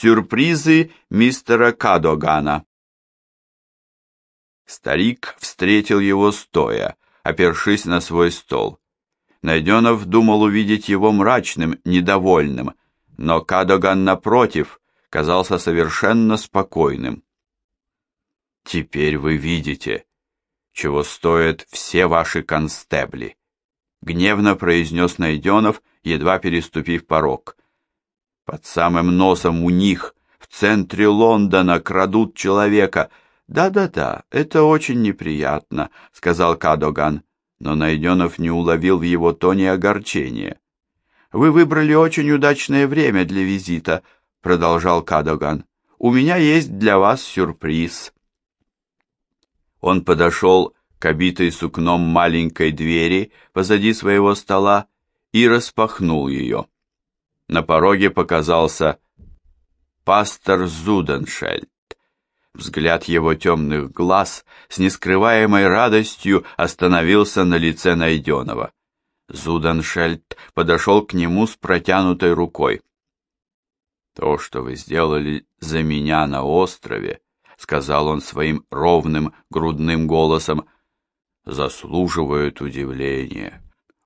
Сюрпризы мистера Кадогана. Старик встретил его стоя, опершись на свой стол. Найденов думал увидеть его мрачным, недовольным, но Кадоган, напротив, казался совершенно спокойным. «Теперь вы видите, чего стоят все ваши констебли», — гневно произнес Найденов, едва переступив порог. «Под самым носом у них, в центре Лондона, крадут человека. Да-да-да, это очень неприятно», — сказал Кадоган, но Найденов не уловил в его тоне огорчения. «Вы выбрали очень удачное время для визита», — продолжал Кадоган. «У меня есть для вас сюрприз». Он подошел к обитой сукном маленькой двери позади своего стола и распахнул ее. На пороге показался пастор Зуденшельд. Взгляд его темных глаз с нескрываемой радостью остановился на лице Найденова. Зуденшельд подошел к нему с протянутой рукой. «То, что вы сделали за меня на острове, сказал он своим ровным грудным голосом, заслуживают удивления.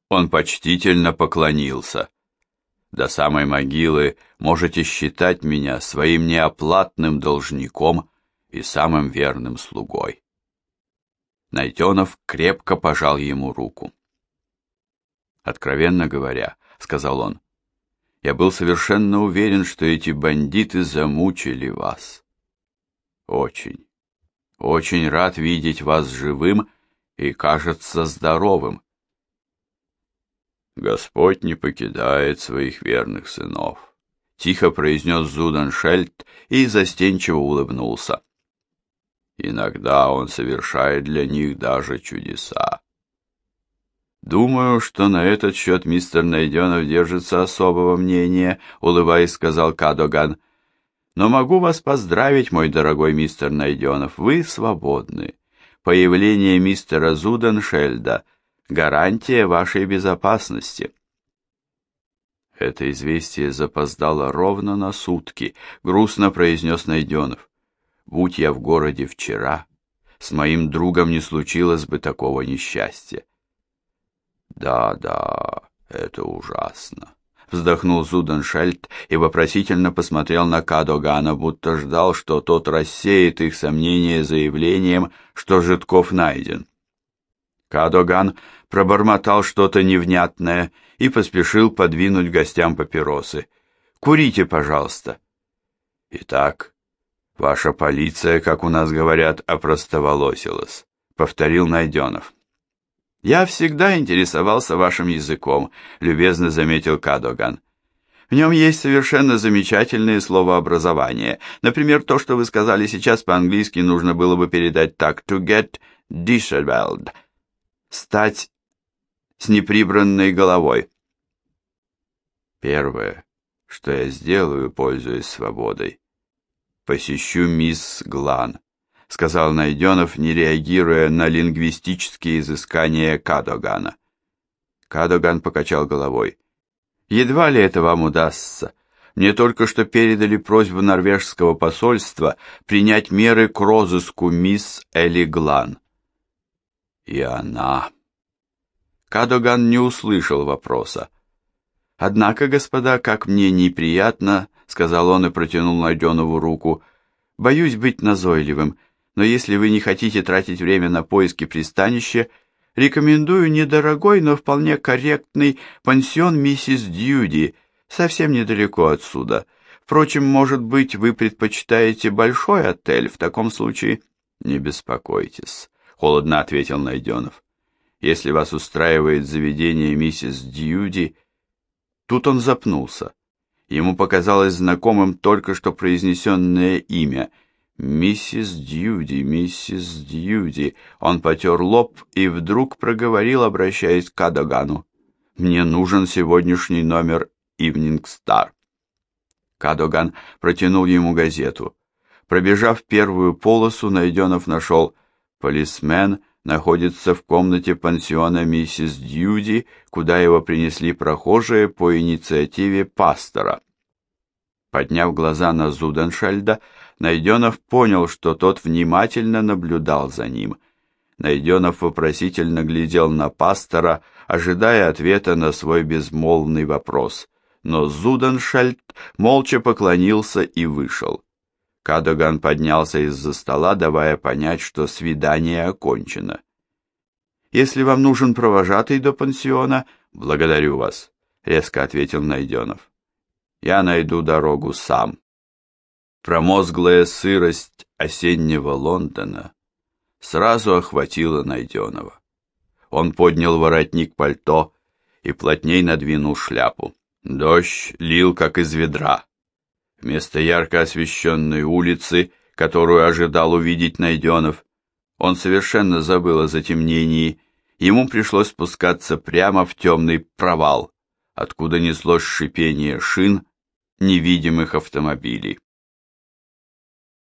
Он почтительно поклонился. До самой могилы можете считать меня своим неоплатным должником и самым верным слугой. Найтенов крепко пожал ему руку. «Откровенно говоря», — сказал он, — «я был совершенно уверен, что эти бандиты замучили вас. Очень, очень рад видеть вас живым и, кажется, здоровым. Господь не покидает своих верных сынов, тихо произнес Зуданшельд и застенчиво улыбнулся. Иногда он совершает для них даже чудеса. Думаю, что на этот счет мистер Найденов держится особого мнения, улыбаясь, сказал Кадоган. Но могу вас поздравить, мой дорогой мистер Найденов, вы свободны. Появление мистера Зуденшельда — гарантия вашей безопасности. Это известие запоздало ровно на сутки, грустно произнес Найденов. Будь я в городе вчера, с моим другом не случилось бы такого несчастья. Да, да, это ужасно вздохнул Зуденшельд и вопросительно посмотрел на Кадогана, будто ждал, что тот рассеет их сомнения заявлением, что Житков найден. Кадоган пробормотал что-то невнятное и поспешил подвинуть гостям папиросы. «Курите, пожалуйста». «Итак, ваша полиция, как у нас говорят, опростоволосилась», — повторил Найденов. «Я всегда интересовался вашим языком», — любезно заметил Кадоган. «В нем есть совершенно замечательные словообразования. Например, то, что вы сказали сейчас по-английски, нужно было бы передать так «to get disheveled» — «стать с неприбранной головой». Первое, что я сделаю, пользуясь свободой, посещу мисс Глан сказал Найденов, не реагируя на лингвистические изыскания Кадогана. Кадоган покачал головой. «Едва ли это вам удастся. Мне только что передали просьбу норвежского посольства принять меры к розыску мисс Элли Глан». «И она...» Кадоган не услышал вопроса. «Однако, господа, как мне неприятно», — сказал он и протянул Найденову руку, — «боюсь быть назойливым но если вы не хотите тратить время на поиски пристанища, рекомендую недорогой, но вполне корректный пансион миссис Дьюди, совсем недалеко отсюда. Впрочем, может быть, вы предпочитаете большой отель, в таком случае не беспокойтесь, холодно ответил Найденов. Если вас устраивает заведение миссис Дьюди, тут он запнулся. Ему показалось знакомым только что произнесенное имя — «Миссис Дьюди, миссис Дьюди!» Он потер лоб и вдруг проговорил, обращаясь к Кадогану. «Мне нужен сегодняшний номер «Ивнинг Стар». Кадоган протянул ему газету. Пробежав первую полосу, Найденов нашел «Полисмен находится в комнате пансиона миссис Дьюди, куда его принесли прохожие по инициативе пастора». Подняв глаза на Зуденшельда, Найденов понял, что тот внимательно наблюдал за ним. Найденов вопросительно глядел на пастора, ожидая ответа на свой безмолвный вопрос. Но Зуденшельд молча поклонился и вышел. Кадоган поднялся из-за стола, давая понять, что свидание окончено. «Если вам нужен провожатый до пансиона, благодарю вас», — резко ответил Найденов я найду дорогу сам. Промозглая сырость осеннего Лондона сразу охватила Найденова. Он поднял воротник пальто и плотней надвинул шляпу. Дождь лил, как из ведра. Вместо ярко освещенной улицы, которую ожидал увидеть Найденов, он совершенно забыл о затемнении, ему пришлось спускаться прямо в темный провал, откуда неслось шипение шин невидимых автомобилей.